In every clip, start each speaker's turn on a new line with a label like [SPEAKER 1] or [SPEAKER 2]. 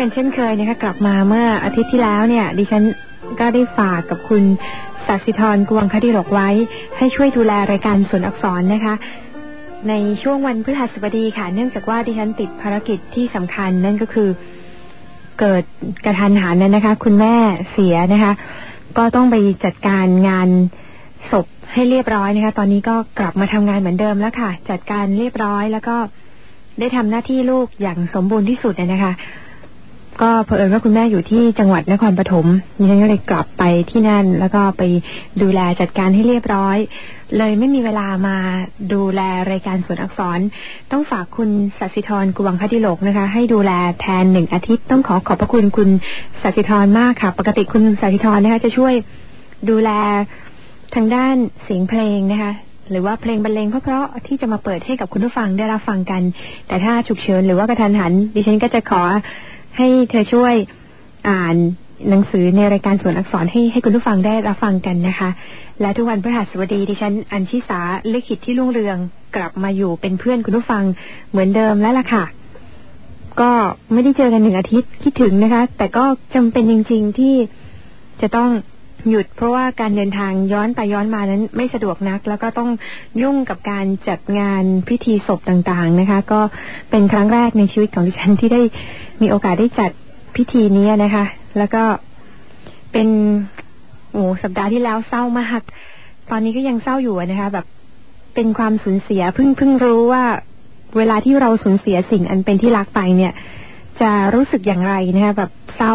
[SPEAKER 1] กันเช่นเคยนะคะกลับมาเมื่ออาทิตย์ที่แล้วเนี่ย ดิฉันก็ได้ฝากกับคุณสัสิธรกวงคดีหลกไว้ ให้ช่วยดูแลรายการส่วนอักษรนะคะ ในช่วงวันพฤหัสบดีค่ะ เนื่องจากว่าดิฉันติดภารกิจที่สำคัญนั่นก็คือเกิดกระทันหันนั้นนะคะ คุณแม่เสียนะคะ ก็ต้องไปจัดการงานศพให้เรียบร้อยนะคะ ตอนนี้ก็กลับมาทำงานเหมือนเดิมแล้วค่ะ จัดการเรียบร้อยแล้วก็ได้ทำหน้าที่ลูกอย่างสมบูรณ์ที่สุดเลยนะคะ ก็เผอิญว่าคุณแม่อยู่ที่จังหวัดนครปฐมดิฉันก็เลยกลับไปที่นั่น แล้วก็ไปดูแลจัดการให้เรียบร้อย เลยไม่มีเวลามาดูแลรายการสวนอักษร ต้องฝากคุณสัสิธรกุวังคติโลกนะคะ ให้ดูแลแทนหนึ่งอาทิตย์ต้องขอขอบพระคุณคุณสัสิธรมากค่ะ ปกติคุณสัสิธรนะคะ จะช่วยดูแลทางด้านเสียงเพลงนะคะหรือว่าเพลงบรรเลงเพราะๆที่จะมาเปิดให้กับคุณผู้ฟังได้รับฟังกัน แต่ถ้าฉุกเฉินหรือว่ากระทันหัน ดิฉันก็จะขอ ให้เธอช่วยอ่านหนังสือในรายการสวนอักษรให้ให้คุณผู้ฟังได้รับฟังกันนะคะ และทุกวันพฤหัสบดีดิฉันอัญชิสาเลิขิตที่รุ่งเรืองกลับมาอยู่เป็นเพื่อนคุณผู้ฟังเหมือนเดิมแล้วล่ะค่ะ ก็ไม่ได้เจอกันหนึ่งอาทิตย์คิดถึงนะคะ แต่ก็จำเป็นจริง ๆที่จะต้อง หยุดเพราะว่าการเดินทางย้อนไปย้อนมานั้นไม่สะดวกนัก แล้วก็ต้องยุ่งกับการจัดงานพิธีศพต่างๆนะคะ ก็เป็นครั้งแรกในชีวิตของดิฉันที่ได้มีโอกาสได้จัดพิธีนี้นะคะ แล้วก็เป็นโอ้สัปดาห์ที่แล้วเศร้ามากตอนนี้ก็ยังเศร้าอยู่นะคะ แบบเป็นความสูญเสียเพิ่งเพิ่งรู้ว่า เวลาที่เราสูญเสียสิ่งอันเป็นที่รักไปเนี่ย จะรู้สึกอย่างไรนะคะแบบเศร้า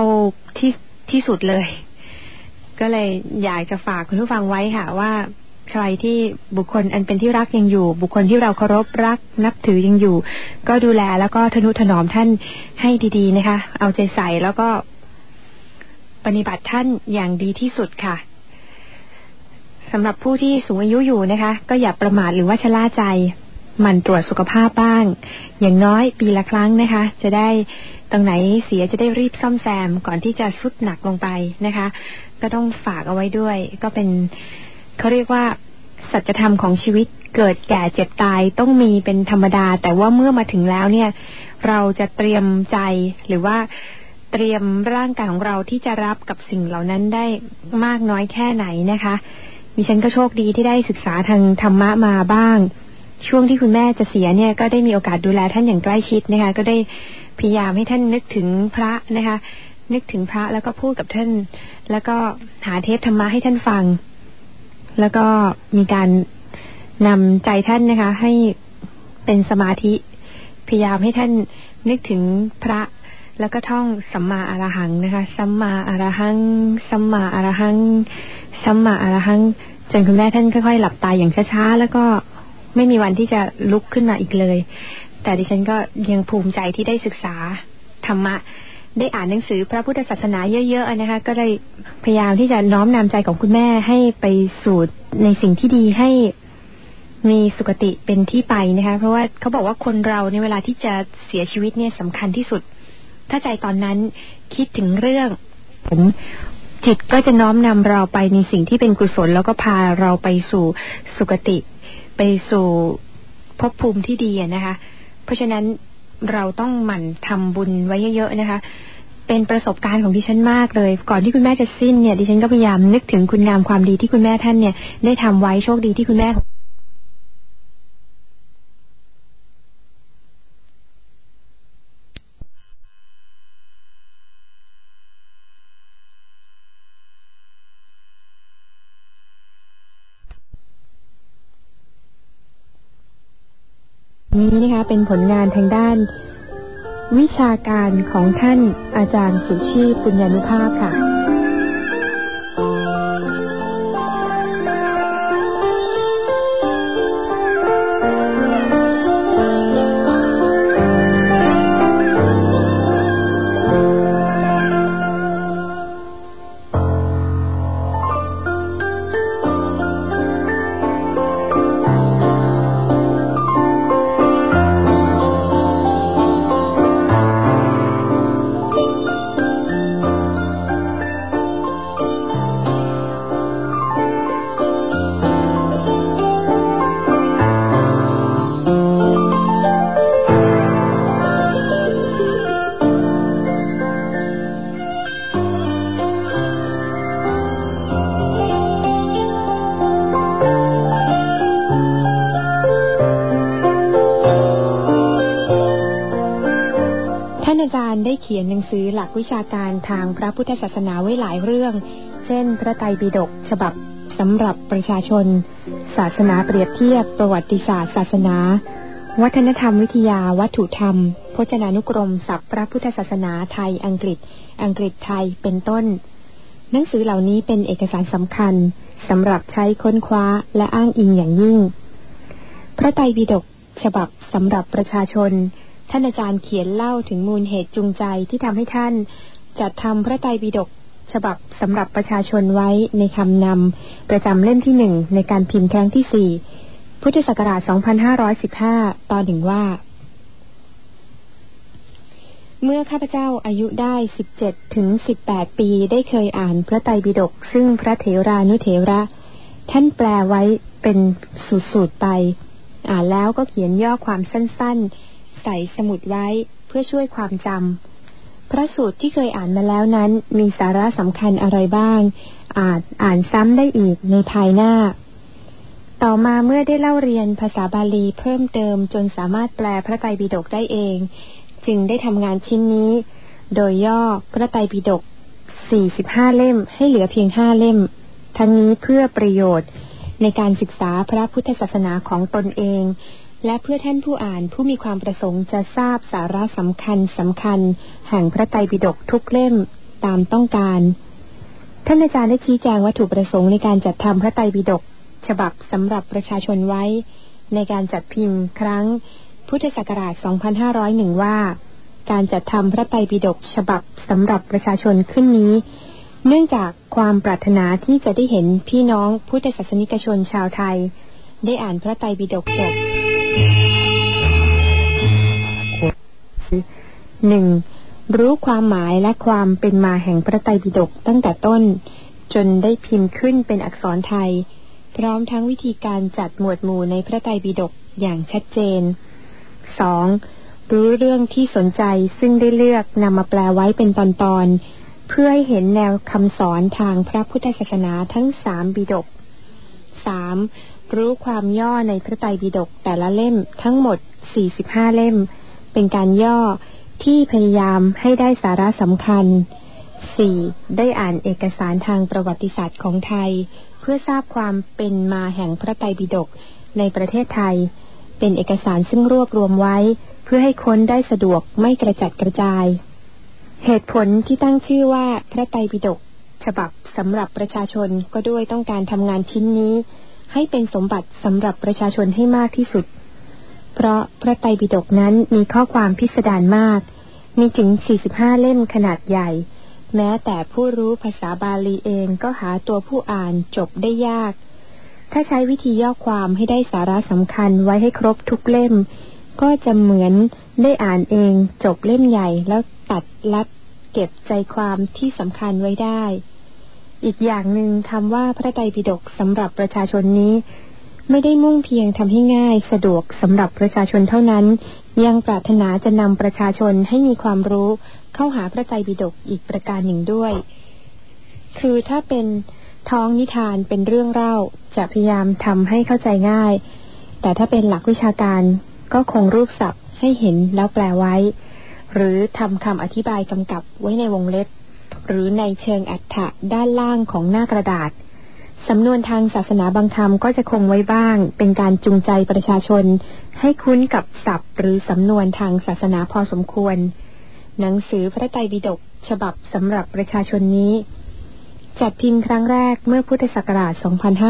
[SPEAKER 1] ที่ที่สุดเลย ก็เลยอยากจะฝากคุณผู้ฟังไว้ค่ะ ว่าใครที่บุคคลอันเป็นที่รักยังอยู่ บุคคลที่เราเคารพรักนับถือยังอยู่ ก็ดูแลแล้วก็ทนุถนอมท่านให้ดีๆนะคะ เอาใจใส่แล้วก็ปฏิบัติท่านอย่างดีที่สุดค่ะสำหรับผู้ที่สูงอายุอยู่นะคะ ก็อย่าประมาทหรือว่าชะล่าใจ มันตรวจสุขภาพบ้าง อย่างน้อยปีละครั้งนะคะ จะได้ตรงไหนเสียจะได้รีบซ่อมแซมก่อนที่จะสุดหนักลงไปนะคะ ก็ต้องฝากเอาไว้ด้วย ก็เป็นเขาเรียกว่าสัจธรรมของชีวิตเกิดแก่เจ็บตายต้องมีเป็นธรรมดา แต่ว่าเมื่อมาถึงแล้วเนี่ย เราจะเตรียมใจหรือว่าเตรียมร่างกายของเราที่จะรับกับสิ่งเหล่านั้นได้มากน้อยแค่ไหนนะคะ มิฉันก็โชคดีที่ได้ศึกษาทางธรรมะมาบ้าง ช่วงที่คุณแม่จะเสียเนี่ยก็ได้มีโอกาสดูแลท่านอย่างใกล้ชิดนะคะ ก็ได้พยายามให้ท่านนึกถึงพระนะคะ นึกถึงพระแล้วก็พูดกับท่าน แล้วก็หาเทปธรรมะให้ท่านฟัง แล้วก็มีการนำใจท่านนะคะ ให้เป็นสมาธิ พยายามให้ท่านนึกถึงพระแล้วก็ท่องสัมมาอรหังนะคะ สัมมาอรหัง สัมมาอรหัง สัมมาอรหัง จนคุณแม่ท่านค่อยๆ หลับตาอย่างช้าๆ แล้วก็ ไม่มีวันที่จะลุกขึ้นมาอีกเลย แต่ดิฉันก็ยังภูมิใจที่ได้ศึกษาธรรมะ ได้อ่านหนังสือพระพุทธศาสนาเยอะๆนะคะ ก็ได้พยายามที่จะน้อมนำใจของคุณแม่ให้ไปสู่ในสิ่งที่ดีให้มีสุขติเป็นที่ไปนะคะ เพราะว่าเขาบอกว่าคนเราในเวลาที่จะเสียชีวิตเนี่ยสำคัญที่สุด ถ้าใจตอนนั้นคิดถึงเรื่องผมจิตก็จะน้อมนำเราไปในสิ่งที่เป็นกุศล แล้วก็พาเราไปสู่สุคติ ไปสู่ภพภูมิที่ดีนะคะ เพราะฉะนั้นเราต้องหมั่นทำบุญไว้เยอะๆนะคะ เป็นประสบการณ์ของดิฉันมากเลย ก่อนที่คุณแม่จะสิ้นเนี่ยดิฉันก็พยายามนึกถึงคุณงามความดีที่คุณแม่ท่านเนี่ย ได้ทำไว้โชคดีที่คุณแม่ นะคะเป็นผลงานทางด้าน วิชาการของท่านอาจารย์สุชีปุญญานุภาพค่ะ ขียนหนังสือหลักวิชาการทางพระพุทธศาสนาไว้หลายเรื่อง เช่น พระไตรปิฎกฉบับสำหรับประชาชน ศาสนาเปรียบเทียบ ประวัติศาสตร์ศาสนา วัฒนธรรมวิทยา วัตถุธรรม พจนานุกรมศัพท์พระพุทธศาสนาไทยอังกฤษ อังกฤษไทยเป็นต้น หนังสือเหล่านี้เป็นเอกสารสำคัญสำหรับใช้ค้นคว้าและอ้างอิงอย่างยิ่ง พระไตรปิฎกฉบับสำหรับประชาชน ท่านอาจารย์เขียนเล่าถึงมูลเหตุจูงใจที่ทำให้ท่าน จัดทำพระไตรปิฎกฉบับสำหรับประชาชนไว้ในคำนำประจำเล่มที่หนึ่งในการพิมพ์ครั้งที่สี่พุทธศักราช 2515 ตอนหนึ่งว่า เมื่อข้าพเจ้าอายุได้ 17 ถึง 18 ปีได้เคยอ่านพระไตรปิฎกซึ่งพระเถรานุเถระ ท่านแปลไว้เป็นสูตรๆไป อ่านแล้วก็เขียนย่อความสั้นๆ ใส่สมุดไว้เพื่อช่วยความจำ พระสูตรที่เคยอ่านมาแล้วนั้น มีสาระสำคัญอะไรบ้าง อาจอ่านซ้ำได้อีกในภายหน้า ต่อมาเมื่อได้เล่าเรียนภาษาบาลีเพิ่มเติมจนสามารถแปลพระไตรปิฎกได้เอง จึงได้ทำงานชิ้นนี้ โดยย่อพระไตรปิฎก45 เล่มให้เหลือเพียงห้าเล่ม ทั้งนี้เพื่อประโยชน์ในการศึกษาพระพุทธศาสนาของตนเอง และเพื่อท่านผู้อ่านผู้มีความประสงค์จะทราบสาระสำคัญสำคัญ แห่งพระไตรปิฎกทุกเล่มตามต้องการ ท่านอาจารย์ได้ชี้แจงวัตถุประสงค์ในการจัดทำพระไตรปิฎกฉบับสำหรับประชาชนไว้ ในการจัดพิมพ์ครั้ง พุทธศักราช 2501 ว่า การจัดทำพระไตรปิฎกฉบับสำหรับประชาชนขึ้นนี้ เนื่องจากความปรารถนาที่จะได้เห็นพี่น้องพุทธศาสนิกชนชาวไทย ได้อ่านพระไตรปิฎกจบ หนึ่งรู้ความหมายและความเป็นมาแห่งพระไตรปิฎกตั้งแต่ต้น จนได้พิมพ์ขึ้นเป็นอักษรไทย พร้อมทั้งวิธีการจัดหมวดหมู่ในพระไตรปิฎกอย่างชัดเจนสองรู้เรื่องที่สนใจซึ่งได้เลือกนำมาแปลไว้เป็นตอนๆ เพื่อให้เห็นแนวคำสอนทางพระพุทธศาสนาทั้งสามปิฎกสามรู้ความย่อในพระไตรปิฎกแต่ละเล่มทั้งหมดสี่สิบห้าเล่ม เป็นการย่อที่พยายามให้ได้สาระสำคัญสี่ได้อ่านเอกสารทางประวัติศาสตร์ของไทย เพื่อทราบความเป็นมาแห่งพระไตรปิฎกในประเทศไทย เป็นเอกสารซึ่งรวบรวมไว้ เพื่อให้ค้นได้สะดวกไม่กระจัดกระจาย เหตุผลที่ตั้งชื่อว่าพระไตรปิฎกฉบับสำหรับประชาชนก็ด้วยต้องการทำงานชิ้นนี้ ให้เป็นสมบัติสำหรับประชาชนให้มากที่สุด เพราะพระไตรปิฎกนั้นมีข้อความพิสดารมาก มีถึง 45 เล่มขนาดใหญ่ แม้แต่ผู้รู้ภาษาบาลีเองก็หาตัวผู้อ่านจบได้ยาก ถ้าใช้วิธีย่อความให้ได้สาระสำคัญไว้ให้ครบทุกเล่ม ก็จะเหมือนได้อ่านเองจบเล่มใหญ่แล้วตัดลัดเก็บใจความที่สำคัญไว้ได้ อีกอย่างหนึ่งคำว่าพระไตรปิฎกสำหรับประชาชนนี้ ไม่ได้มุ่งเพียงทำให้ง่ายสะดวกสำหรับประชาชนเท่านั้น ยังปรารถนาจะนำประชาชนให้มีความรู้เข้าหาพระไตรปิฎกอีกประการหนึ่งด้วย คือถ้าเป็นท้องนิทานเป็นเรื่องเล่าจะพยายามทำให้เข้าใจง่าย แต่ถ้าเป็นหลักวิชาการก็คงรูปศัพท์ให้เห็นแล้วแปลไว้ หรือทำคำอธิบายกำกับไว้ในวงเล็บ หรือในเชิงอัฏฐะด้านล่างของหน้ากระดาษ สำนวนทางศาสนาบางคำก็จะคงไว้บ้าง เป็นการจูงใจประชาชน ให้คุ้นกับศัพท์ หรือสำนวนทางศาสนาพอสมควร หนังสือพระไตรปิฎกฉบับสำหรับประชาชนนี้ จัดพิมพ์ครั้งแรกเมื่อพุทธศักราช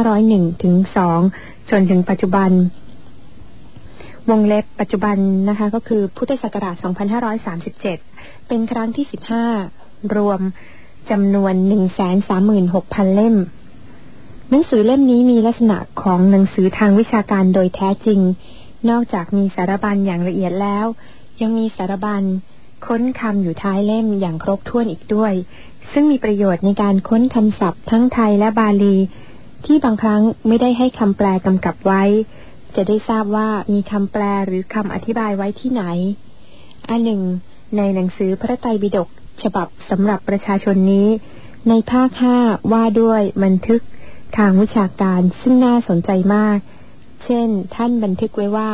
[SPEAKER 1] 2501 ถึง 2 จนถึงปัจจุบัน วงเล็บปัจจุบันนะคะก็คือพุทธศักราช 2537 เป็นครั้งที่ 15 รวมจำนวนหนึ่งแสนสามหมื่นหกพันเล่ม หนังสือเล่มนี้มีลักษณะของหนังสือทางวิชาการโดยแท้จริง นอกจากมีสารบัญอย่างละเอียดแล้ว ยังมีสารบัญค้นคำอยู่ท้ายเล่มอย่างครบถ้วนอีกด้วย ซึ่งมีประโยชน์ในการค้นคำศัพท์ทั้งไทยและบาลี ที่บางครั้งไม่ได้ให้คำแปลกำกับไว้ จะได้ทราบว่ามีคำแปลหรือคำอธิบายไว้ที่ไหน อันหนึ่ง ในหนังสือพระไตรปิฎกฉบับสำหรับประชาชนนี้ ในภาคห้าว่าด้วยบันทึก ทางวิชาการซึ่งน่าสนใจมาก เช่น ท่านบันทึกไว้ว่า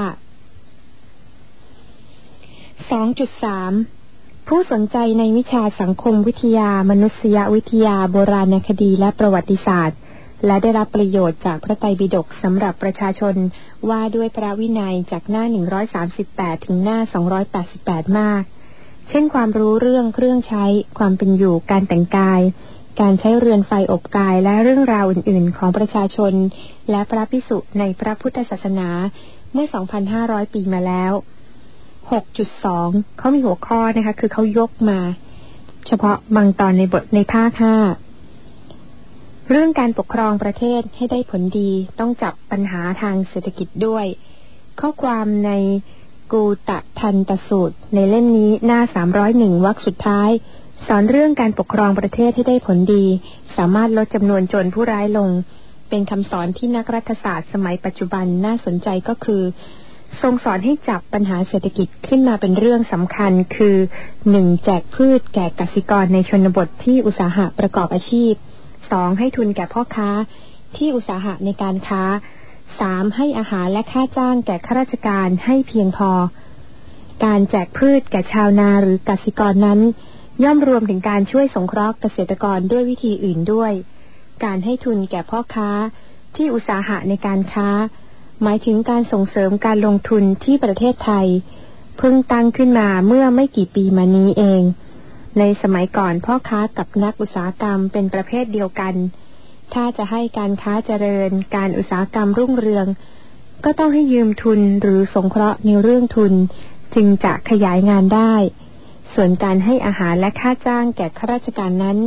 [SPEAKER 1] 2.3 ผู้สนใจในวิชาสังคมวิทยา มนุษยวิทยา โบราณคดีและประวัติศาสตร์ และได้รับประโยชน์จากพระไตรปิฎกสำหรับประชาชนว่าด้วยพระวินัยจากหน้า 138 ถึงหน้า 288 มาก เช่นความรู้เรื่องเครื่องใช้ ความเป็นอยู่ การแต่งกาย การใช้เรือนไฟอบกายและเรื่องราวอื่น ๆ ของประชาชน และพระพิสุในพระพุทธศาสนาเมื่อ 2,500 ปีมาแล้ว 6.2 เขามีหัวข้อนะคะ คือเขายกมา เฉพาะบางตอนในบทในภาคห้าเรื่องการปกครองประเทศให้ได้ผลดีต้องจับปัญหาทางเศรษฐกิจด้วย ข้อความในกูตะทันตสูตร ในเล่มนี้หน้า 301วรรคสุดท้าย สอนเรื่องการปกครองประเทศให้ได้ผลดี สามารถลดจำนวนโจรผู้ร้ายลง เป็นคำสอนที่นักรัฐศาสตร์สมัยปัจจุบันน่าสนใจก็คือ ทรงสอนให้จับปัญหาเศรษฐกิจขึ้นมาเป็นเรื่องสำคัญคือหนึ่งแจกพืชแก่กสิกรในชนบทที่อุตสาหะประกอบอาชีพสองให้ทุนแก่พ่อค้าที่อุตสาหะในการค้าสามให้อาหารและค่าจ้างแก่ข้าราชการให้เพียงพอ การแจกพืชแก่ชาวนาหรือกสิกรนั้น ย่อมรวมถึงการช่วยสงเคราะห์เกษตรกรด้วยวิธีอื่นด้วย การให้ทุนแก่พ่อค้าที่อุตสาหะในการค้า หมายถึงการส่งเสริมการลงทุนที่ประเทศไทย เพิ่งตั้งขึ้นมาเมื่อไม่กี่ปีมานี้เอง ในสมัยก่อนพ่อค้ากับนักอุตสาหกรรมเป็นประเภทเดียวกัน ถ้าจะให้การค้าเจริญ การอุตสาหกรรมรุ่งเรือง ก็ต้องให้ยืมทุนหรือสงเคราะห์ในเรื่องทุน จึงจะขยายงานได้ ส่วนการให้อาหารและค่าจ้างแก่ข้าราชการนั้น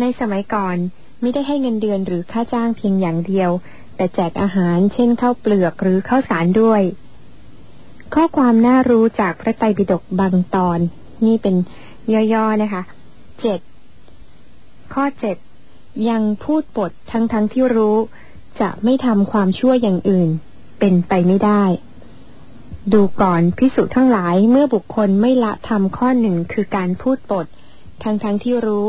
[SPEAKER 1] ในสมัยก่อนไม่ได้ให้เงินเดือนหรือค่าจ้างเพียงอย่างเดียว แต่แจกอาหารเช่นข้าวเปลือกหรือข้าวสารด้วย ข้อความน่ารู้จากพระไตรปิฎกบางตอน นี่เป็นย่อๆนะคะเจ็ดข้อเจ็ดยังพูดปดทั้งๆทที่รู้ จะไม่ทำความชั่วอย่างอื่น เป็นไปไม่ได้ ดูก่อนพิสุทั้งหลายเมื่อบุคคลไม่ละทำข้อหนึ่งคือการพูดปด ทั้งๆทที่รู้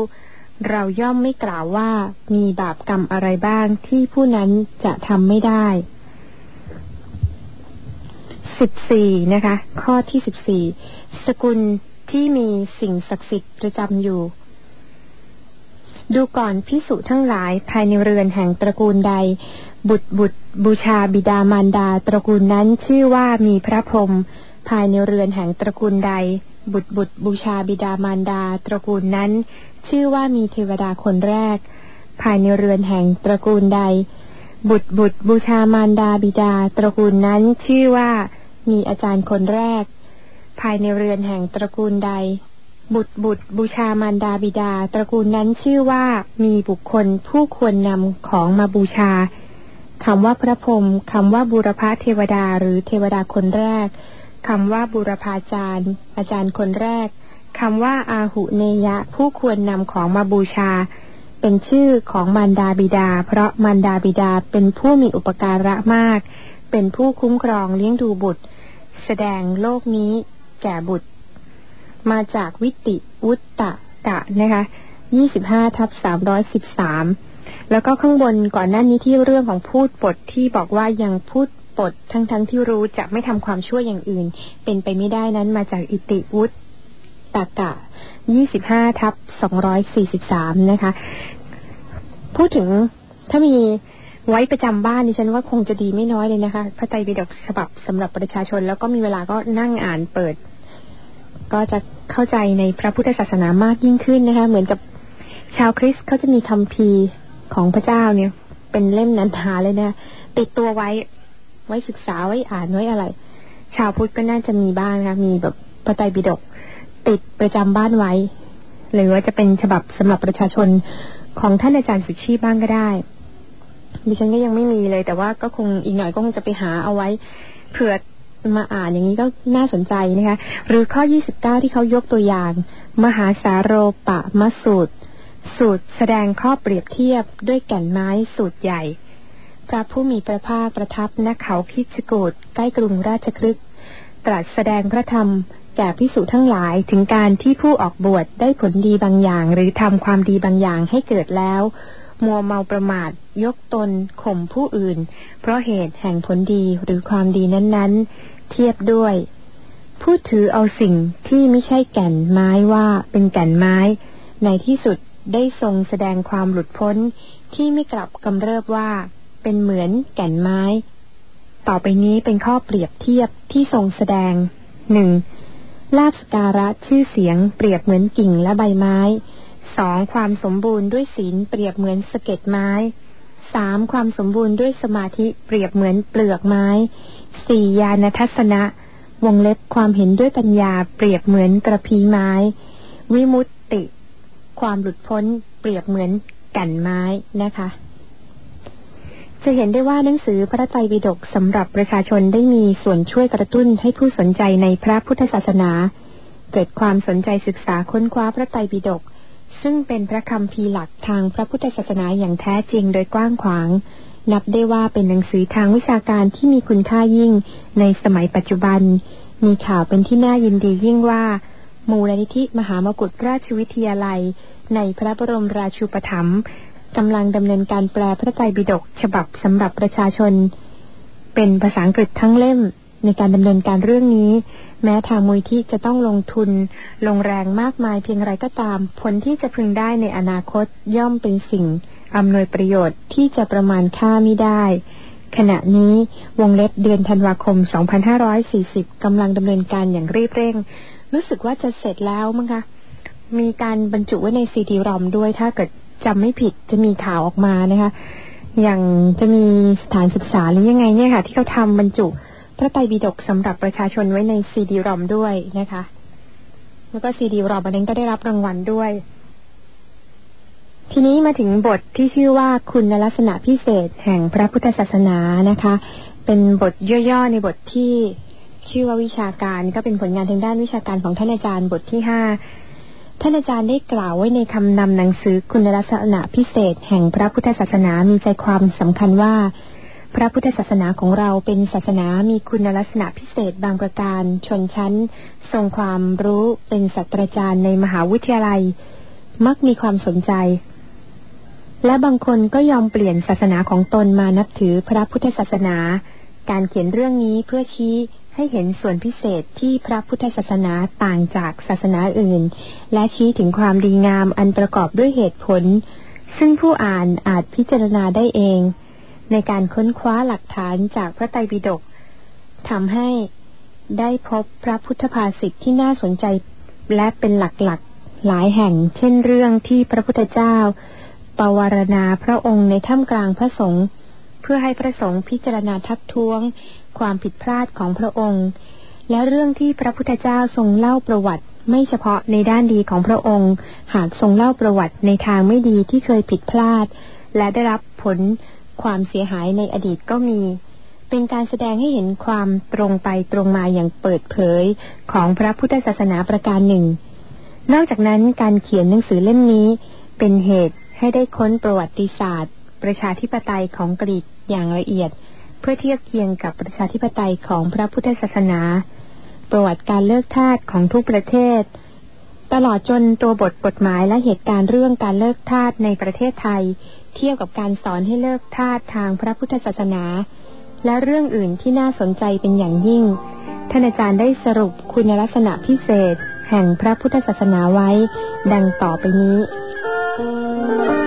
[SPEAKER 1] เราย่อมไม่กล่าวว่ามีบาปกรรมอะไรบ้างที่ผู้นั้นจะทำไม่ได้สิบสี่นะคะ ข้อที่สิบสี่สกุลที่มีสิ่งศักดิ์สิทธิ์ประจำอยู่ ดูก่อนพิสุทั้งหลายภายในเรือนแห่งตระกูลใด บุตรบุตรบูชาบิดามารดา ตระกูลนั้นชื่อว่ามีพระพรหมภายในเรือนแห่งตระกูลใด บุตรบุตรบูชาบิดามารดา ตระกูลนั้น ชื่อว่ามีเทวดาคนแรก ภายในเรือนแห่งตระกูลใด บุตรบุตรบูชามารดาบิดา ตระกูลนั้นชื่อว่ามีอาจารย์คนแรก ภายในเรือนแห่งตระกูลใด บุตรบุตรบูชามารดาบิดา ตระกูลนั้นชื่อว่ามีบุคคลผู้ควรนำของมาบูชาคำว่าพระพรหมคำว่าบุรพาเทวดาหรือเทวดาคนแรกคำว่าบุรพาจารย์ อาจารย์คนแรกคำว่าอาหุเนยะ ผู้ควรนำของมาบูชา เป็นชื่อของมารดาบิดา เพราะมารดาบิดาเป็นผู้มีอุปการะมาก เป็นผู้คุ้มครองเลี้ยงดูบุตร แสดงโลกนี้แก่บุตร มาจากวิติวุตตะกะนะคะยี่สิบห้าทับสามร้อยสิบสามแล้วก็ข้างบนก่อนหน้านี้ที่เรื่องของพูดปดที่บอกว่ายังพูดปดทั้งๆทที่รู้จะไม่ทำความชั่วอย่างอื่น เป็นไปไม่ได้นั้นมาจากอิติวุตตากะยี่สิบห้าทับสองร้อยสี่สิบสามนะคะ พูดถึงถ้ามีไว้ประจำบ้านดิฉันว่าคงจะดีไม่น้อยเลยนะคะ พระไตรปิฎกฉบับสำหรับประชาชน แล้วก็มีเวลาก็นั่งอ่านเปิด ก็จะเข้าใจในพระพุทธศาสนามากยิ่งขึ้นนะคะ เหมือนกับชาวคริสต์เขาจะมีคำพีของพระเจ้าเนี่ย เป็นเล่มนันทาเลยนะติดตัวไว้ ไว้ศึกษาไว้อ่านไว้อะไร ชาวพุทธก็น่าจะมีบ้างนะมีแบบพระไตรปิฎกติดประจำบ้านไว้ หรือว่าจะเป็นฉบับสำหรับประชาชนของท่านอาจารย์สุชีบ้างก็ได้ดิฉันก็ยังไม่มีเลย แต่ว่าก็คงอีกหน่อยก็คงจะไปหาเอาไว้เผื่อ มาอ่านอย่างนี้ก็น่าสนใจนะคะ หรือข้อ 29 ที่เขายกตัวอย่าง มหาสาโรปะมสูตร สูตรแสดงข้อเปรียบเทียบด้วยแก่นไม้สูตรใหญ่ พระผู้มีพระภาคประทับณเขาคิชกูดใกล้กรุงราชคลึกตรัสแสดงพระธรรมแก่พิสูจทั้งหลายถึงการที่ผู้ออกบวชได้ผลดีบางอย่าง หรือทำความดีบางอย่างให้เกิดแล้ว มัวเมาประมาท ยกตนข่มผู้อื่น เพราะเหตุแห่งผลดีหรือความดีนั้นๆ เทียบด้วย ผู้ถือเอาสิ่งที่ไม่ใช่แก่นไม้ว่าเป็นแก่นไม้ ในที่สุดได้ทรงแสดงความหลุดพ้นที่ไม่กลับกำเริบว่า เป็นเหมือนแก่นไม้ ต่อไปนี้เป็นข้อเปรียบเทียบที่ทรงแสดงหนึ่งลาบสการะชื่อเสียงเปรียบเหมือนกิ่งและใบไม้ สองความสมบูรณ์ด้วยศีลเปรียบเหมือนสะเก็ดไม้สามความสมบูรณ์ด้วยสมาธิเปรียบเหมือนเปลือกไม้สี่ญาณทัศนะ วงเล็บความเห็นด้วยปัญญาเปรียบเหมือนกระพีไม้ วิมุตติ ความหลุดพ้นเปรียบเหมือนกั่นไม้นะคะ จะเห็นได้ว่าหนังสือพระไตรปิฎกสำหรับประชาชนได้มีส่วนช่วยกระตุ้นให้ผู้สนใจในพระพุทธศาสนา เกิดความสนใจศึกษาค้นคว้าพระไตรปิฎก ซึ่งเป็นพระคำพีหลักทางพระพุทธศาสนาอย่างแท้จริงโดยกว้างขวาง นับได้ว่าเป็นหนังสือทางวิชาการที่มีคุณค่ายิ่ง ในสมัยปัจจุบัน มีข่าวเป็นที่น่ายินดียิ่งว่ามูลนิธิมหามกุฏราชวิทยาลัย ในพระบรมราชูปถัมภ์กำลังดำเนินการแปลพระไตรปิฎกฉบับสำหรับประชาชน เป็นภาษาอังกฤษทั้งเล่ม ในการดำเนินการเรื่องนี้ แม้ทางมูลที่จะต้องลงทุน ลงแรงมากมายเพียงไรก็ตาม ผลที่จะพึงได้ในอนาคตย่อมเป็นสิ่งอำนวยประโยชน์ที่จะประมาณค่าไม่ได้ ขณะนี้วงเล็บเดือนธันวาคม 2540 กำลังดำเนินการอย่างรีบเร่ง รู้สึกว่าจะเสร็จแล้วมั้งคะ มีการบรรจุไว้ในซีดีรอมด้วย ถ้าเกิดจำไม่ผิดจะมีข่าวออกมานะคะ อย่างจะมีสถานศึกษาหรือยังไงเนี่ยค่ะ ที่เขาทำบรรจุ ระไตรปิฎกสำหรับประชาชนไว้ในซีดีรอมด้วยนะคะ แล้วก็ซีดีรอมอันนั้นก็ได้รับรางวัลด้วย ทีนี้มาถึงบทที่ชื่อว่าคุณลักษณะพิเศษแห่งพระพุทธศาสนานะคะ เป็นบทย่อๆในบทที่ชื่อว่าวิชาการก็เป็นผลงานทางด้านวิชาการของท่านอาจารย์บทที่ห้าท่านอาจารย์ได้กล่าวไว้ในคำนำหนังสือคุณลักษณะพิเศษแห่งพระพุทธศาสนามีใจความสำคัญว่า พระพุทธศาสนาของเราเป็นศาสนามีคุณลักษณะพิเศษบางประการ ชนชั้น ทรงความรู้เป็นศาสตราจารย์ในมหาวิทยาลัย มักมีความสนใจ และบางคนก็ยอมเปลี่ยนศาสนาของตนมานับถือพระพุทธศาสนา การเขียนเรื่องนี้เพื่อชี้ให้เห็นส่วนพิเศษที่พระพุทธศาสนาต่างจากศาสนาอื่น และชี้ถึงความดีงามอันประกอบด้วยเหตุผล ซึ่งผู้อ่านอาจพิจารณาได้เอง ในการค้นคว้าหลักฐานจากพระไตรปิฎกทำให้ได้พบพระพุทธภาษิตที่น่าสนใจและเป็นหลักๆหลายแห่ง เช่นเรื่องที่พระพุทธเจ้าปวารณาพระองค์ในถ้ำกลางพระสงฆ์เพื่อให้พระสงฆ์พิจารณาทักท้วง ความผิดพลาดของพระองค์ และเรื่องที่พระพุทธเจ้าทรงเล่าประวัติไม่เฉพาะในด้านดีของพระองค์ หากทรงเล่าประวัติในทางไม่ดีที่เคยผิดพลาด และได้รับผล ความเสียหายในอดีตก็มี เป็นการแสดงให้เห็นความตรงไปตรงมาอย่างเปิดเผยของพระพุทธศาสนาประการหนึ่ง นอกจากนั้นการเขียนหนังสือเล่มนี้ เป็นเหตุให้ได้ค้นประวัติศาสตร์ ประชาธิปไตยของกรีกอย่างละเอียด เพื่อเทียบเคียงกับประชาธิปไตยของพระพุทธศาสนา ประวัติการเลิกทาสของทุกประเทศ ตลอดจนตัวบทกฎหมายและเหตุการณ์เรื่องการเลิกทาสในประเทศไทย เทียบกับการสอนให้เลิกทาสทางพระพุทธศาสนา และเรื่องอื่นที่น่าสนใจเป็นอย่างยิ่ง ท่านอาจารย์ได้สรุปคุณลักษณะพิเศษ แห่งพระพุทธศาสนาไว้ ดังต่อไปนี้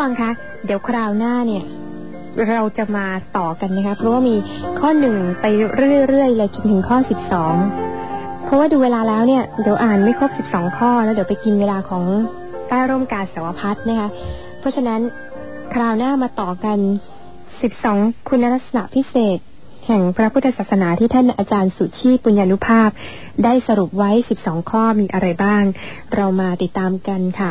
[SPEAKER 1] ฟังค่ะเดี๋ยวคราวหน้าเนี่ย เราจะมาต่อกันนะคะ เพราะว่ามีข้อหนึ่งไปเรื่อยๆเลยจนถึงข้อสิบสองเพราะว่าดูเวลาแล้วเนี่ยเดี๋ยวอ่านไม่ครบสิบสองข้อ แล้วเดี๋ยวไปกินเวลาของใต้ร่มกาสาวพัฒนะคะ เพราะฉะนั้นคราวหน้ามาต่อกันสิบสองคุณลักษณะพิเศษ แห่งพระพุทธศาสนาที่ท่านอาจารย์สุชีปุญญานุภาพ ได้สรุปไว้ 12 ข้อมีอะไรบ้าง เรามาติดตามกันค่ะ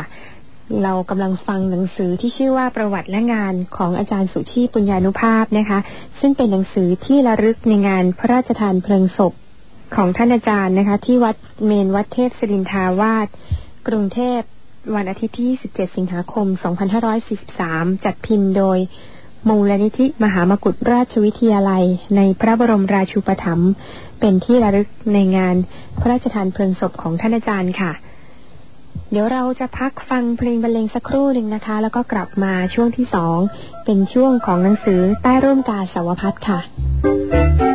[SPEAKER 1] เรากำลังฟังหนังสือที่ชื่อว่าประวัติและงานของอาจารย์สุชีปุญญานุภาพนะคะ ซึ่งเป็นหนังสือที่ระลึกในงานพระราชทานเพลิงศพของท่านอาจารย์นะคะ ที่วัดเมนวัดเทพศิรินทาวาสกรุงเทพวันอาทิตย์ที่ 17 สิงหาคม 2543 จัดพิมพ์โดยมูลนิธิมหามกุฏราชวิทยาลัย ในพระบรมราชูปถัมภ์เป็นที่ระลึกในงานพระราชทานเพลิงศพของท่านอาจารย์ค่ะ เดี๋ยวเราจะพักฟังเพลงบรรเลงสักครู่หนึ่งนะคะ แล้วก็กลับมาช่วงที่สองเป็นช่วงของหนังสือใต้ร่มกาสาวพัฒค่ะ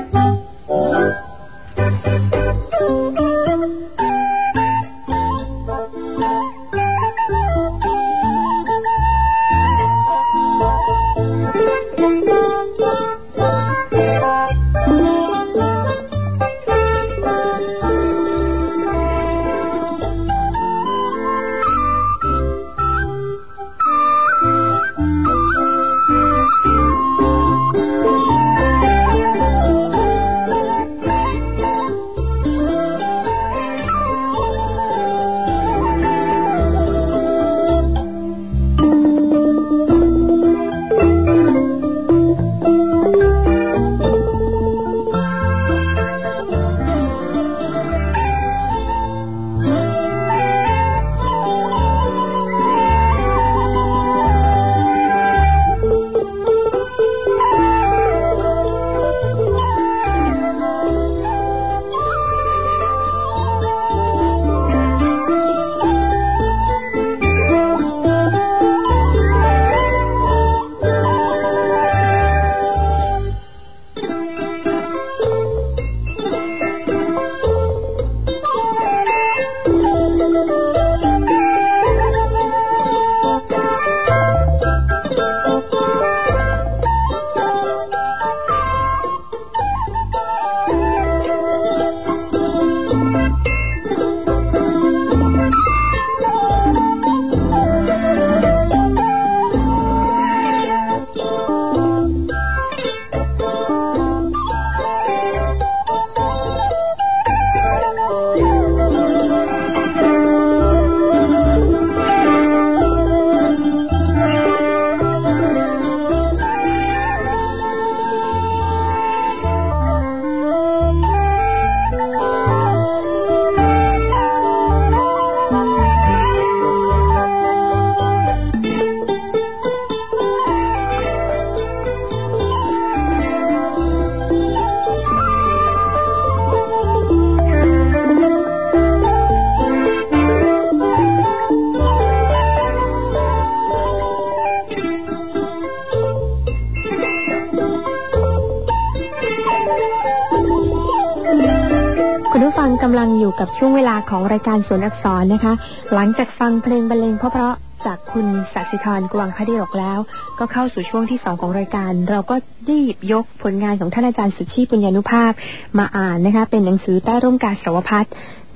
[SPEAKER 1] กับช่วงเวลาของรายการสวนอักษรนะคะ หลังจากฟังเพลงบรรเลงเพราะๆจากคุณสัสิธรกวางคดีออกแล้ว ก็เข้าสู่ช่วงที่สองของรายการ เราก็รีบยกผลงานของท่านอาจารย์สุชีปุญญานุภาพมาอ่านนะคะ เป็นหนังสือใต้ร่มกาสาวพัฒ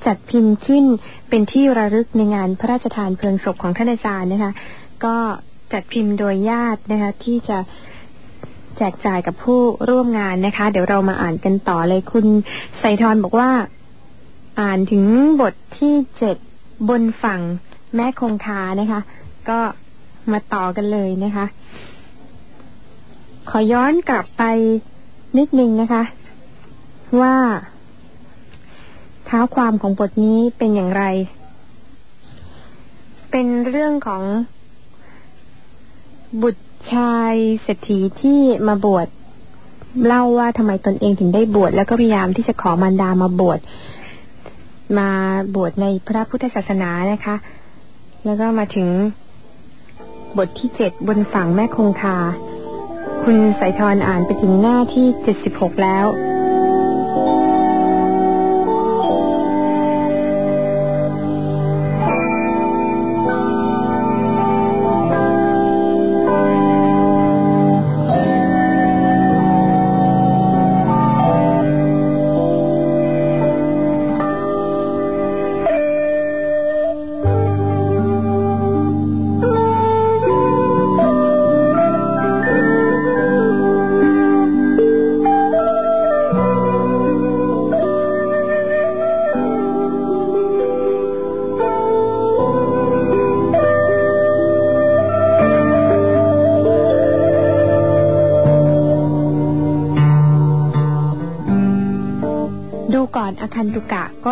[SPEAKER 1] จัดพิมพ์ขึ้นเป็นที่ระลึกในงานพระราชทานเพลิงศพของท่านอาจารย์นะคะ ก็จัดพิมพ์โดยญาตินะคะ ที่จะแจกจ่ายกับผู้ร่วมงานนะคะ เดี๋ยวเรามาอ่านกันต่อเลยคุณไสทรบอกว่า อ่านถึงบทที่เจ็ดบนฝั่งแม่คงคานะคะ ก็มาต่อกันเลยนะคะ ขอย้อนกลับไปนิดนึงนะคะ ว่าเท้าความของบทนี้เป็นอย่างไร เป็นเรื่องของบุตรชายเศรษฐีที่มาบวชเล่าว่าทำไมตนเองถึงได้บวชแล้วก็พยายามที่จะขอมารดามาบวช มาบวชในพระพุทธศาสนานะคะ แล้วก็มาถึงบทที่เจ็ดบนฝั่งแม่คงคา คุณสายทรอ่านไปถึงหน้าที่เจ็ดสิบหกแล้ว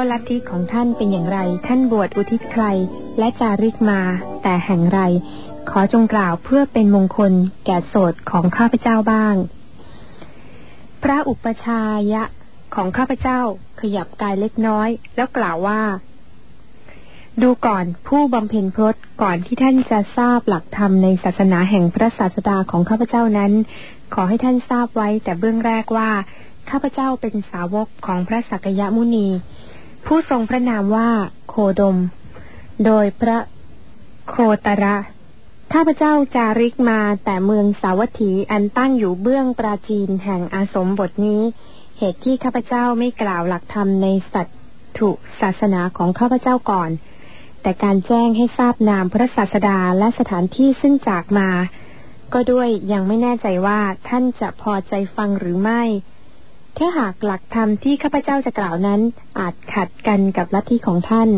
[SPEAKER 1] ก็ลัทธิของท่านเป็นอย่างไร ท่านบวชอุทิศใคร และจาริกมา แต่แห่งไร ขอจงกล่าวเพื่อเป็นมงคล แก่โสดของข้าพเจ้าบ้าง พระอุปชายะของข้าพเจ้าขยับกายเล็กน้อย แล้วกล่าวว่า ดูก่อนผู้บำเพ็ญพรตก่อนที่ท่านจะทราบหลักธรรมในศาสนาแห่งพระศาสดาของข้าพเจ้านั้น ขอให้ท่านทราบไว้แต่เบื้องแรกว่าข้าพเจ้าเป็นสาวกของพระสักยมุนี ผู้ทรงพระนามว่าโคดม โดยพระโคตระข้าพเจ้าจาริกมาแต่เมืองสาวัตถีอันตั้งอยู่เบื้องปราจีนแห่งอาสมบทนี้ เหตุที่ข้าพเจ้าไม่กล่าวหลักธรรมในสัตถุศาสนาของข้าพเจ้าก่อน แต่การแจ้งให้ทราบนามพระศาสดาและสถานที่ซึ่งจากมา ก็ด้วยยังไม่แน่ใจว่าท่านจะพอใจฟังหรือไม่ ถ้าหากหลักธรรมที่ข้าพเจ้าจะกล่าวนั้น อาจขัดกันกับลัทธิของท่าน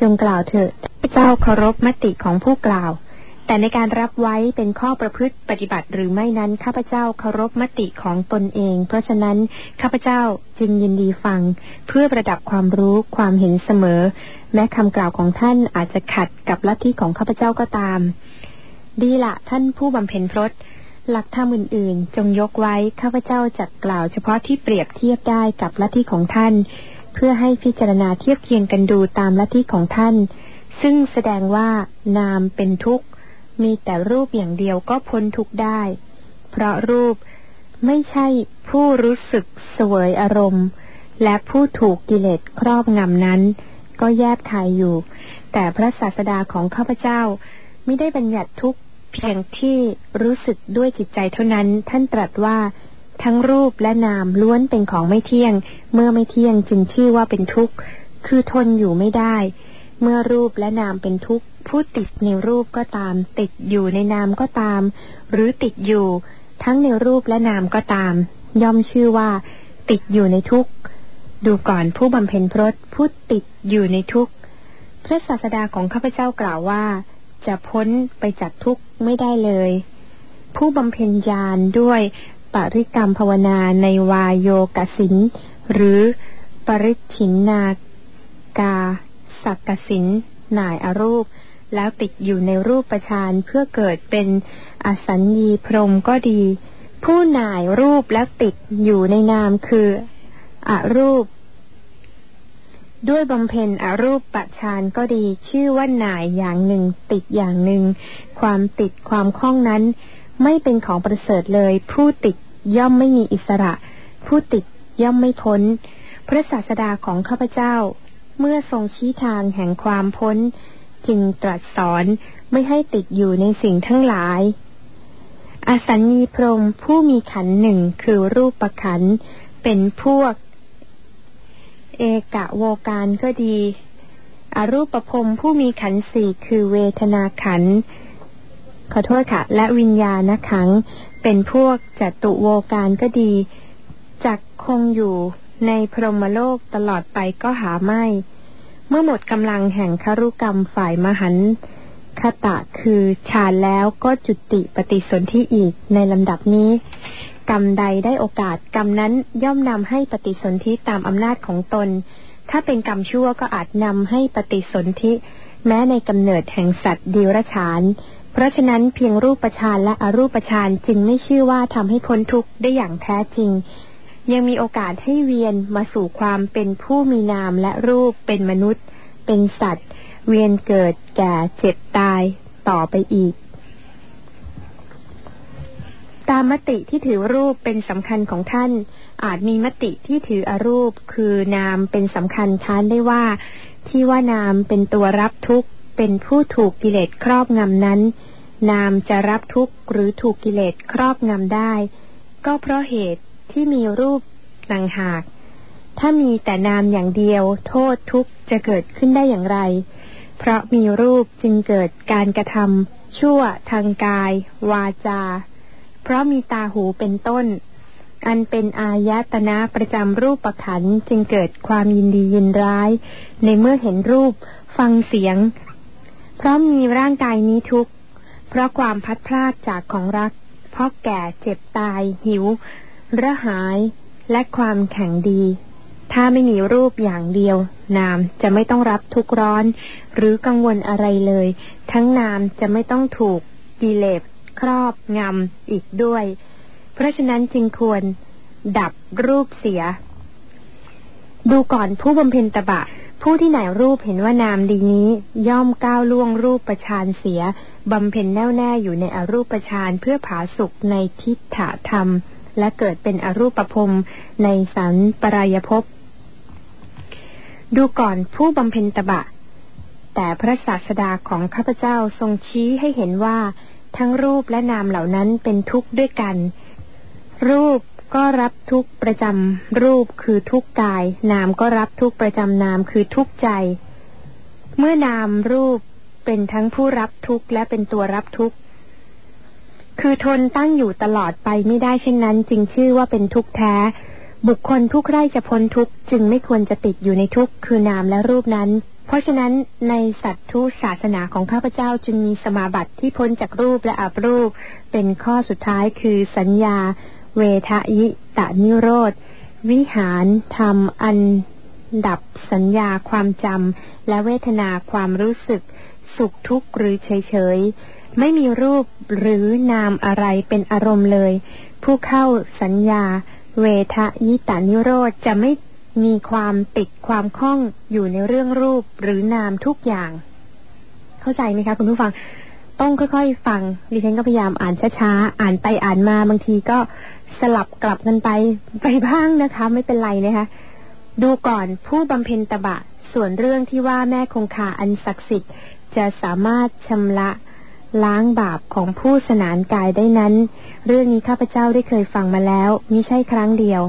[SPEAKER 1] จงกล่าวเถอะข้าพเจ้าเคารพมติของผู้กล่าว แต่ในการรับไว้เป็นข้อประพฤติปฏิบัติหรือไม่นั้นข้าพเจ้าเคารพมติของตนเอง เพราะฉะนั้นข้าพเจ้าจึงยินดีฟัง เพื่อประดับความรู้ความเห็นเสมอ แม้คำกล่าวของท่านอาจจะขัดกับลัทธิของข้าพเจ้าก็ตาม ดีละท่านผู้บำเพ็ญพรต หลักธรรมอื่นๆ จงยกไว้ข้าพเจ้าจักกล่าวเฉพาะที่เปรียบเทียบได้กับลัทธิของท่าน เพื่อให้พิจารณาเทียบเคียงกันดูตามลัทธิของท่าน ซึ่งแสดงว่านามเป็นทุกข์ มีแต่รูปอย่างเดียวก็พ้นทุกข์ได้ เพราะรูปไม่ใช่ผู้รู้สึกเสวยอารมณ์ และผู้ถูกกิเลสครอบงำนั้น ก็แยบคายอยู่ แต่พระศาสดาของข้าพเจ้าไม่ได้บัญญัติทุกข์ เพียงที่รู้สึกด้วยจิตใจเท่านั้น ท่านตรัสว่า ทั้งรูปและนามล้วนเป็นของไม่เที่ยง เมื่อไม่เที่ยงจึงชื่อว่าเป็นทุกข์ คือทนอยู่ไม่ได้ เมื่อรูปและนามเป็นทุกข์ ผู้ติดในรูปก็ตาม ติดอยู่ในนามก็ตาม หรือติดอยู่ ทั้งในรูปและนามก็ตาม ย่อมชื่อว่า ติดอยู่ในทุกข์ ดูก่อนผู้บำเพ็ญพรตผู้ติดอยู่ในทุกข์พระศาสดาของข้าพเจ้ากล่าวว่า จะพ้นไปจากทุกข์ไม่ได้เลย ผู้บำเพ็ญญาณด้วยปริกรรมภาวนาในวายโยกสินหรือปริชินนากาสักกสินหน่ายอรูป แล้วติดอยู่ในรูปประชานเพื่อเกิดเป็นอสัญญีพรมก็ดี ผู้หน่ายรูปแล้วติดอยู่ในนามคืออรูป ด้วยบำเพ็ญอรูปปฌานก็ดีชื่อว่าหน่ายอย่างหนึ่ง ติดอย่างหนึ่ง ความติดความคล้องนั้น ไม่เป็นของประเสริฐเลย ผู้ติดย่อมไม่มีอิสระ ผู้ติดย่อมไม่พ้น พระศาสดาของข้าพเจ้า เมื่อทรงชี้ทางแห่งความพ้น จึงตรัสสอนไม่ให้ติดอยู่ในสิ่งทั้งหลายอสัญญีพรมผู้มีขันหนึ่งคือรูปประขันเป็นพวก เอกะโวการก็ดีอรูปภพผู้มีขันสี่คือเวทนาขัน ขอโทษค่ะ และวิญญาณขัง เป็นพวกจตุโวการก็ดี จักคงอยู่ในพรหมโลกตลอดไปก็หาไม่ เมื่อหมดกำลังแห่งคารุกรรมฝ่ายมหันคตะคือฌานแล้วก็จุติปฏิสนธิอีกในลำดับนี้ กรรมใดได้โอกาสกรรมนั้นย่อมนำให้ปฏิสนธิตามอำนาจของตน ถ้าเป็นกรรมชั่วก็อาจนำให้ปฏิสนธิ แม้ในกำเนิดแห่งสัตว์ดิรฉาน เพราะฉะนั้นเพียงรูปฌานและอรูปฌานจึงไม่ชื่อว่าทำให้พ้นทุกข์ได้อย่างแท้จริง ยังมีโอกาสให้เวียนมาสู่ความเป็นผู้มีนามและรูปเป็นมนุษย์ เป็นสัตว์ เวียนเกิดแก่เจ็บตาย ต่อไปอีก ตามมติที่ถือรูปเป็นสำคัญของท่าน อาจมีมติที่ถืออรูปคือนามเป็นสำคัญค้านได้ว่า ที่ว่านามเป็นตัวรับทุกข์ เป็นผู้ถูกกิเลสครอบงำนั้น นามจะรับทุกข์หรือถูกกิเลสครอบงำได้ ก็เพราะเหตุที่มีรูปต่างหาก ถ้ามีแต่นามอย่างเดียว โทษทุกข์จะเกิดขึ้นได้อย่างไร เพราะมีรูปจึงเกิดการกระทำชั่วทางกาย วาจา เพราะมีตาหูเป็นต้น อันเป็นอายตนะประจำรูปประขันจึงเกิดความยินดียินร้าย ในเมื่อเห็นรูปฟังเสียง เพราะมีร่างกายนี้ทุกข์ เพราะความพัดพลาดจากของรัก เพราะแก่เจ็บตายหิว ระหายและความแข็งดี ถ้าไม่มีรูปอย่างเดียว นามจะไม่ต้องรับทุกร้อน หรือกังวลอะไรเลย ทั้งนามจะไม่ต้องถูกกิเลส ครอบงำอีกด้วย เพราะฉะนั้นจึงควรดับรูปเสีย ดูก่อนผู้บำเพ็ญตบะ ผู้ที่ไหนรูปเห็นว่านามดีนี้ ย่อมก้าวล่วงรูปประชานเสียบำเพ็ญแน่วแน่อยู่ในอรูปประชานเพื่อผาสุขในทิฏฐธรรม และเกิดเป็นอรูปภพในสันปรายภพดูก่อนผู้บำเพ็ญตบะ แต่พระศาสดาของข้าพเจ้าทรงชี้ให้เห็นว่า ทั้งรูปและนามเหล่านั้นเป็นทุกข์ด้วยกัน รูปก็รับทุกประจำรูปคือทุกกาย นามก็รับทุกประจำนามคือทุกใจ เมื่อนามรูปเป็นทั้งผู้รับทุกข์และเป็นตัวรับทุกข์คือทนตั้งอยู่ตลอดไปไม่ได้เช่นนั้น จึงชื่อว่าเป็นทุกข์แท้ บุคคลผู้ใคร่จะพ้นทุกข์จึงไม่ควรจะติดอยู่ในทุกข์คือนามและรูปนั้น เพราะฉะนั้นในสัตว์ทุศาสนาของข้าพเจ้าจึงมีสมาบัติที่พ้นจากรูปและอับรูป เป็นข้อสุดท้ายคือสัญญา เวทะยิตานิโรธ วิหารธรรมอันดับสัญญาความจำและเวทนาความรู้สึก สุขทุกข์หรือเฉยๆไม่มีรูปหรือนามอะไรเป็นอารมณ์เลย ผู้เข้าสัญญา เวทะยิตานิโรธจะไม่มีความติดความคล้องอยู่ในเรื่องรูปหรือนามทุกอย่าง เข้าใจไหมคะคุณผู้ฟัง ต้องค่อยๆฟัง ดิฉันก็พยายามอ่านช้าๆ อ่านไปอ่านมาบางทีก็สลับกลับกันไปไปบ้างนะคะ ไม่เป็นไรนะคะ ดูก่อนผู้บำเพ็ญตบะ ส่วนเรื่องที่ว่าแม่คงคาอันศักดิ์สิทธิ์จะสามารถชำระ ล้างบาปของผู้สนานกายได้นั้น เรื่องนี้ข้าพเจ้าได้เคยฟังมาแล้วมิใช่ครั้งเดียว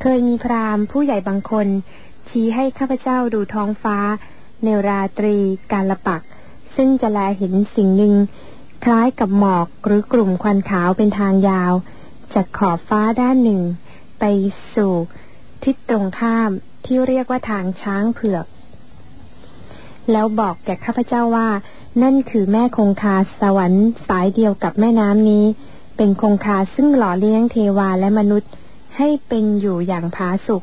[SPEAKER 1] เคยมีพราหมณ์ผู้ใหญ่บางคน ชี้ให้ข้าพเจ้าดูท้องฟ้า ในราตรีการละปัก ซึ่งจะแลเห็นสิ่งหนึ่ง คล้ายกับหมอกหรือกลุ่มควันขาวเป็นทางยาว จากขอบฟ้าด้านหนึ่ง ไปสู่ทิศตรงข้ามที่เรียกว่าทางช้างเผือก แล้วบอกแก่ข้าพเจ้าว่า นั่นคือแม่คงคาสวรรค์สายเดียวกับแม่น้ำนี้ เป็นคงคาซึ่งหล่อเลี้ยงเทวาและมนุษย์ ให้เป็นอยู่อย่างผาสุก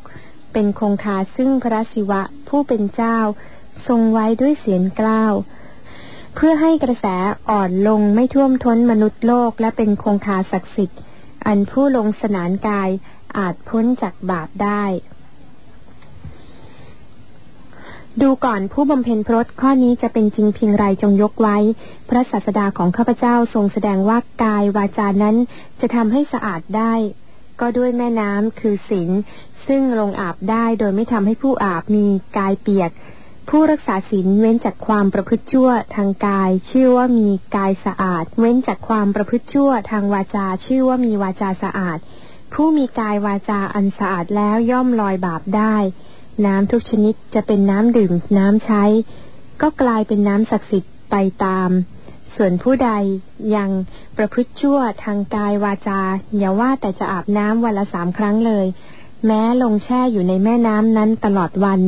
[SPEAKER 1] เป็นคงคาซึ่งพระศิวะผู้เป็นเจ้า ทรงไว้ด้วยเสียงกล้าว เพื่อให้กระแสอ่อนลงไม่ท่วมท้นมนุษย์โลกและเป็นคงคาศักดิ์สิทธิ์ อันผู้ลงสนานกายอาจพ้นจากบาปได้ ดูก่อนผู้บำเพ็ญพรตข้อนี้จะเป็นจริงเพียงไรจงยกไว้ พระศาสดาของข้าพเจ้าทรงแสดงว่ากายวาจานั้นจะทำให้สะอาดได้ ก็ด้วยแม่น้ำคือศีลซึ่งลงอาบได้โดยไม่ทำให้ผู้อาบมีกายเปียก ผู้รักษาศีลเว้นจากความประพฤติชั่วทางกาย ชื่อว่ามีกายสะอาด เว้นจากความประพฤติชั่วทางวาจา ชื่อว่ามีวาจาสะอาด ผู้มีกายวาจาอันสะอาดแล้วย่อมลอยบาปได้ น้ำทุกชนิดจะเป็นน้ำดื่มน้ำใช้ ก็กลายเป็นน้ำศักดิ์สิทธิ์ไปตาม ส่วนผู้ใดยังประพฤติชั่วทางกายวาจา อย่าว่าแต่จะอาบน้ำวันละสามครั้งเลย แม้ลงแช่อยู่ในแม่น้ำนั้นตลอดวัน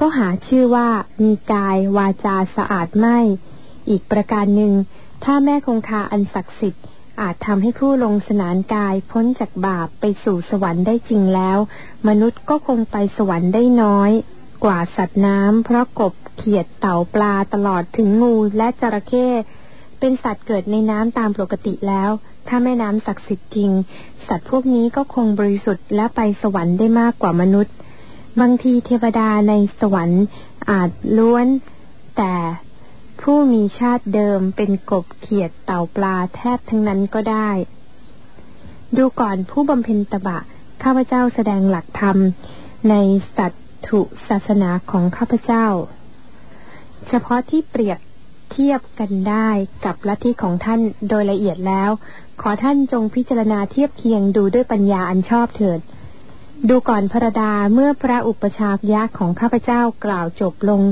[SPEAKER 1] ก็หาชื่อว่ามีกายวาจาสะอาดไม่ อีกประการหนึ่ง ถ้าแม่คงคาอันศักดิ์สิทธิ์ อาจทำให้ผู้ลงสนานกายพ้นจากบาปไปสู่สวรรค์ได้จริงแล้ว มนุษย์ก็คงไปสวรรค์ได้น้อย กว่าสัตว์น้ำเพราะกบเขียดเต่าปลาตลอดถึงงูและจระเข้เป็นสัตว์เกิดในน้ำตามปกติแล้ว ถ้าแม่น้ำศักดิ์สิทธิ์จริง สัตว์พวกนี้ก็คงบริสุทธิ์และไปสวรรค์ได้มากกว่ามนุษย์ บางทีเทวดาในสวรรค์อาจล้วนแต่ ผู้มีชาติเดิมเป็นกบเขียดเต่าปลาแทบทั้งนั้นก็ได้ ดูก่อนผู้บำเพ็ญตบะ ข้าพเจ้าแสดงหลักธรรม ในสัตถุศาสนาของข้าพเจ้า เฉพาะที่เปรียบเทียบกันได้กับลัทธิของท่านโดยละเอียดแล้ว ขอท่านจงพิจารณาเทียบเคียงดูด้วยปัญญาอันชอบเถิด ดูก่อนพระดาเมื่อพระอุปชายักษ์ของข้าพเจ้ากล่าวจบลง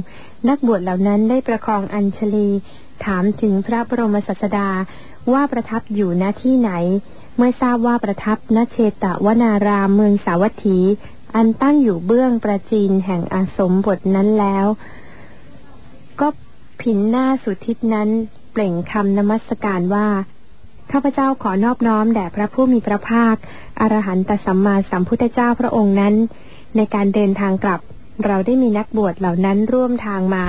[SPEAKER 1] นักบวชเหล่านั้นได้ประคองอัญชลี ถามถึงพระบรมศาสดาว่าประทับอยู่ณที่ไหน เมื่อทราบว่าประทับณเชตวนารามเมืองสาวัตถี อันตั้งอยู่เบื้องประจีนแห่งอาสมบทนั้นแล้ว ก็ผินหน้าสุทิศนั้นเปล่งคำนมัสการว่า ข้าพเจ้าขอนอบน้อมแด่พระผู้มีพระภาค อรหันตสัมมาสัมพุทธเจ้าพระองค์นั้น ในการเดินทางกลับ เราได้มีนักบวชเหล่านั้นร่วมทางมา